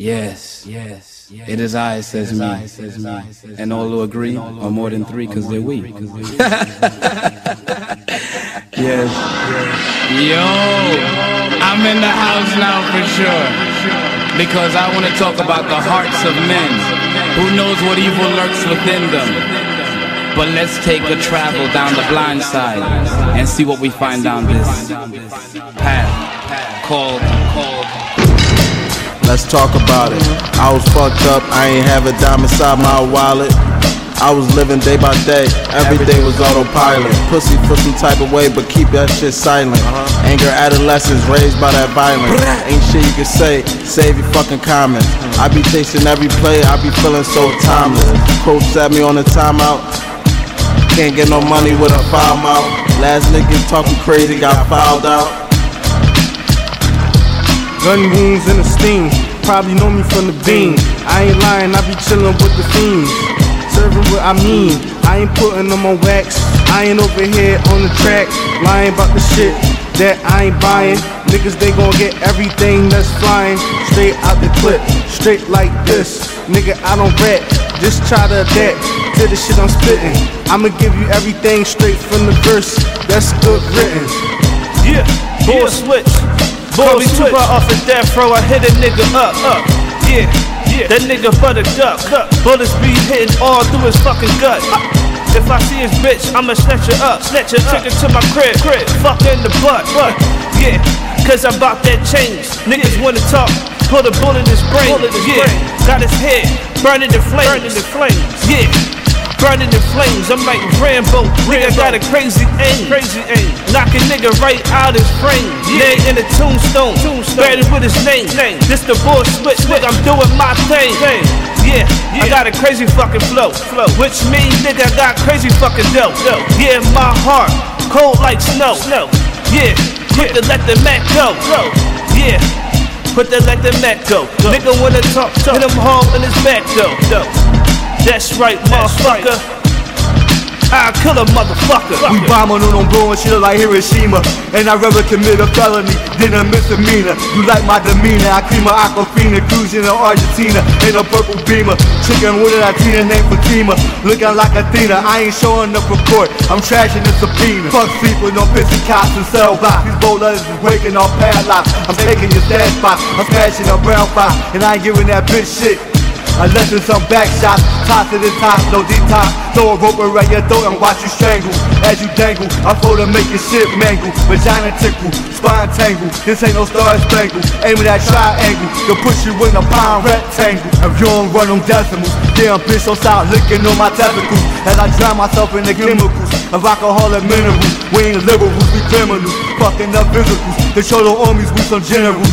Yes, yes, yes. it is I, says me. And all who agree are more than three because they're we. yes. Yo, I'm in the house now for sure. Because I want to talk about the hearts of men. Who knows what evil lurks within them? But let's take a travel down the blind side and see what we find down this path called, called Let's talk about it. I was fucked up, I ain't have a dime inside my wallet. I was living day by day, everything was autopilot. Pussy for some type of way, but keep that shit silent. Anger adolescents raised by that violence. Ain't shit you can say, save your fucking comments. I be chasing every play, I be feeling so timeless. Coach set me on a timeout. Can't get no money with a foul mouth. Last nigga talking crazy got fouled out. Gun wounds in the steam, probably know me from the beam. I ain't lying, I be chillin' with the fiends. Serving what I mean, I ain't putting them on wax. I ain't over here on the track, lying about the shit that I ain't buying. Niggas, they gon' get everything that's flying straight out the clip, straight like this. Nigga, I don't rap, just try to adapt to the shit I'm spitting. I'ma give you everything straight from the verse, that's good written. Yeah, boy yeah. switch. Boy switch. off a death row, I hit a nigga up, up. Yeah, yeah. That nigga buttered duck. Bullets be hitting all through his fucking gut. If I see his bitch, I'ma snatch her up. Snatch her, take her to my crib. crib. Fuck in the butt. butt. Yeah, cause I'm about that change. Niggas wanna talk. Put a bullet in his brain. Yeah, got his head burning the flames. Burning the flames. Yeah burning in flames. I'm like Rambo. Nigga got a crazy aim. Crazy aim. Knock a nigga right out his frame. Yeah. in a tombstone. tombstone. Buried with his name. name. This the bull switch. Nigga, I'm doing my thing. Yeah, yeah, I got a crazy fucking flow. flow. Which means, nigga, I got crazy fucking dough. dough. Yeah, my heart cold like snow. snow. Yeah, quick yeah. to let the mat go. go. Yeah. Put that let the mat go. go. Nigga wanna talk, talk, hit him hard in his back though. That's right, motherfucker. I kill a motherfucker. We bombing on them blowing shit like Hiroshima. And I'd rather commit a felony than a misdemeanor. You like my demeanor. I cream a aquafina, cruising in Argentina in a purple beamer. Chicken with a Latina named Fatima. Looking like Athena. I ain't showing up for court. I'm trashing the subpoena. Fuck people, no pissy cops and cell blocks. These boulders is waking off padlocks. I'm taking your stash box. I'm smashing a brown box. And I ain't giving that bitch shit. Unless it's some back shots, toss to the top, no detox. Throw a rope around your throat and watch you strangle. As you dangle, I flow to make your shit mangle. Vagina tickle, spine tangle. This ain't no star spangle. Aim at that triangle, to push you in a pound rectangle. If you don't run them decimals, damn bitch, so stop licking on my testicles. As I drown myself in the chemicals of alcohol and minerals. We ain't liberals, we criminals. Fucking up physicals. The armies, we some generals.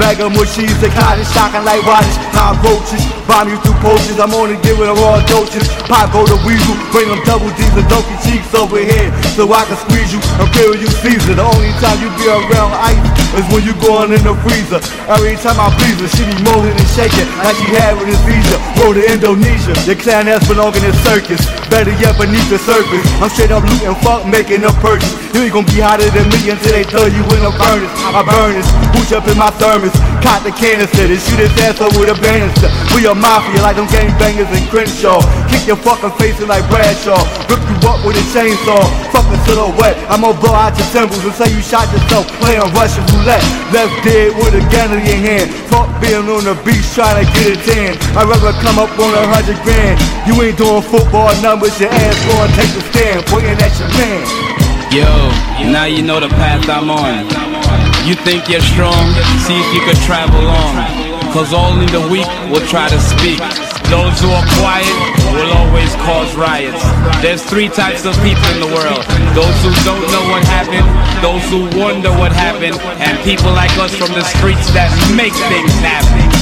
Bag of mushies, they cottage, shocking like watches, hot roaches. Bomb you through potions, I'm only giving them raw doses. Pop go to weasel, bring them double D's and donkey cheeks over here, so I can squeeze you. Imperial Caesar, the only time you be around ice is when you going in the freezer. Every time I please her, she be molding and shaking like she had with his visa. Go to Indonesia, your clan has belong in this circus. Better yet, beneath the surface. I'm straight up looting, fuck, making a purchase. You ain't gonna be hotter than me until they throw you in a furnace. I burn this, booch up in my thermos. Caught the canister and shoot his ass up with a banister. We a mafia like them gangbangers in Crenshaw. Kick your fucking face in like Bradshaw. Rip you up with a chainsaw. Fucking silhouette. I'm gonna blow out your temples and say you shot yourself playing Russian roulette. Left dead with a gun in your hand. Fuck being on the beach trying to get it in. I'd rather come up on a hundred grand. You ain't doing football numbers. Your ass gonna take a stand, pointing at your man. Yo, now you know the path I'm on. You think you're strong? See if you can travel on. Cause only the weak will try to speak. Those who are quiet will always cause riots. There's three types of people in the world. Those who don't know what happened, those who wonder what happened, and people like us from the streets that make things happen.